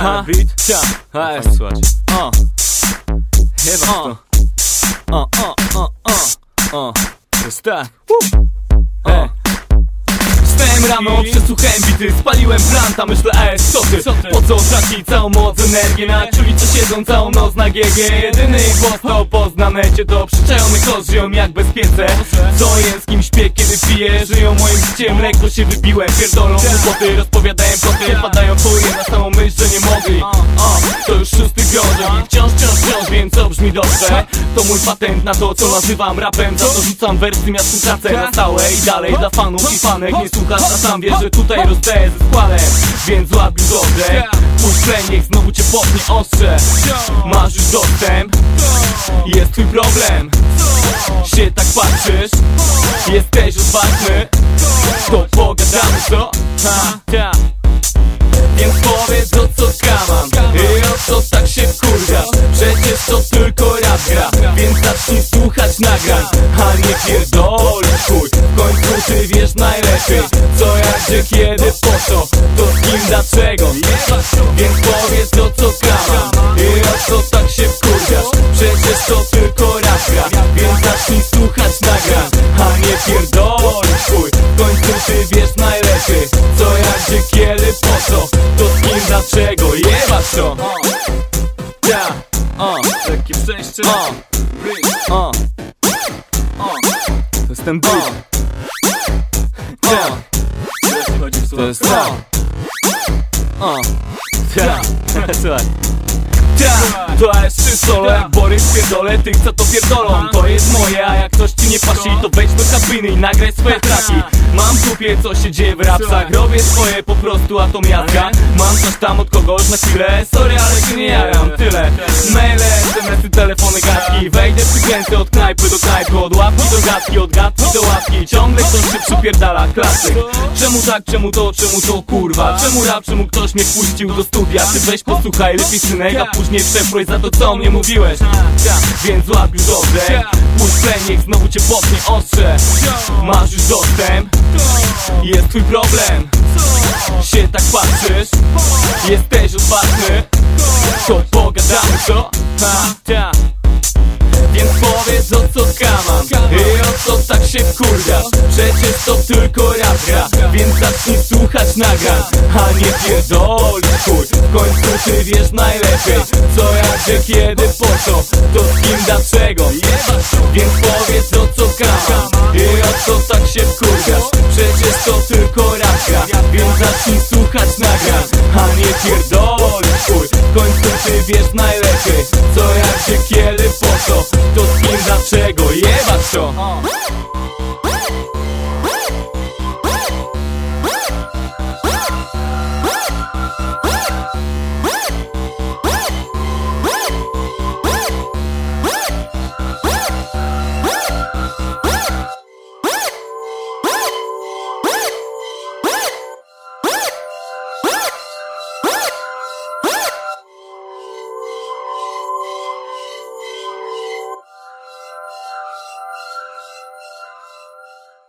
Aha, beat cia, Fajnie słuchać o. Jebać to O, o, o, o, o. Jest tak. O Wstałem rano, przesłuchałem bity, spaliłem planta, myślę, ej, co ty? Po co tracić całą moc, energię na czuli, co siedzą całą noc na GG Jedyny głos to poznane cię to przyczajony kozioł jak bez piece Co jest, z kim śpię, kiedy piję, żyją moim życiem, lekko się wybiłem Pierdolą głupoty, rozpowiadają koty, padają furie na samą myśl, że nie mogli. O, To już szósty i wciąż, wciąż, wciąż wiem, co brzmi dobrze. To mój patent na to, co nazywam rapem, za to rzucam wersy, miast tracę na stałe I dalej dla fanów i fanek, nie słuchasz, a sam wiesz, że tutaj rozdaję ze składem Więc już oddech, puść niech znowu cię popnie ostrze. Masz już dostęp, jest twój problem. Się tak patrzysz, jesteś odważny? To pogadamy, co? Ha, ta. Więc powiedz o co skamam to tylko rap gra Więc zacznij słuchać nagrań A nie pierdolić chuj. W końcu ty wiesz najlepiej Co jak, gdzie, kiedy, po co To z kim, dlaczego? Więc powiedz o co skamam I o co tak się wkurwiasz? Przecież to tylko rap gra Więc zacznij słuchać nagrań A nie pierdolić chuj. W końcu ty wiesz najlepiej Co jak, gdzie, kiedy, po co To z kim, dlaczego? Jebać to Lekkie przejście o, o, O, to jest ten chodzi w to jest to O, ja, słuchaj. Ta, to jest trzy solo jak Borys pierdolę Tych co to pierdolą, to jest moje A jak coś ci nie pasi, to wejdź do kabiny i nagraj swoje traki. Mam w dupie co się dzieje w rapsach. Robię swoje po prostu, a to miazga. Mam coś tam od kogoś na chwilę. Sorry, ale się nie jaram, tyle. Maile, telefony, gadki Wejdę przykręcę od knajpy do knajpy Od łapki do gadki, od gadki do łapki Ciągle ktoś się przypierdala, klasyk. Czemu tak, czemu to, czemu to kurwa? Czemu rap, czemu ktoś mnie wpuścił do studia? Ty weź posłuchaj lepiej synek, a później przeproś za to co mnie mówiłeś. Więc łap już oddech Puść niech znowu cię popnie ostrze. Masz już dostęp? Jest twój problem. Się tak patrzysz? Jesteś odważny? To pogadamy co? Ha, ta. Powiedz o co skamam I o co tak się wkurwiasz Przecież to tylko rap gra Więc zacznij słuchać nagrań A nie pierdolić chuj. W końcu ty wiesz najlepiej Co jak, gdzie, kiedy, po co To z kim, dlaczego. Więc powiedz o co skamam I o co tak się wkurwiasz Przecież to tylko rap gra Więc zacznij słuchać nagrań A nie pierdolić chuj. W końcu ty wiesz najlepiej Co, jak się, kiedy, po co To z kim, dlaczego, jebać to?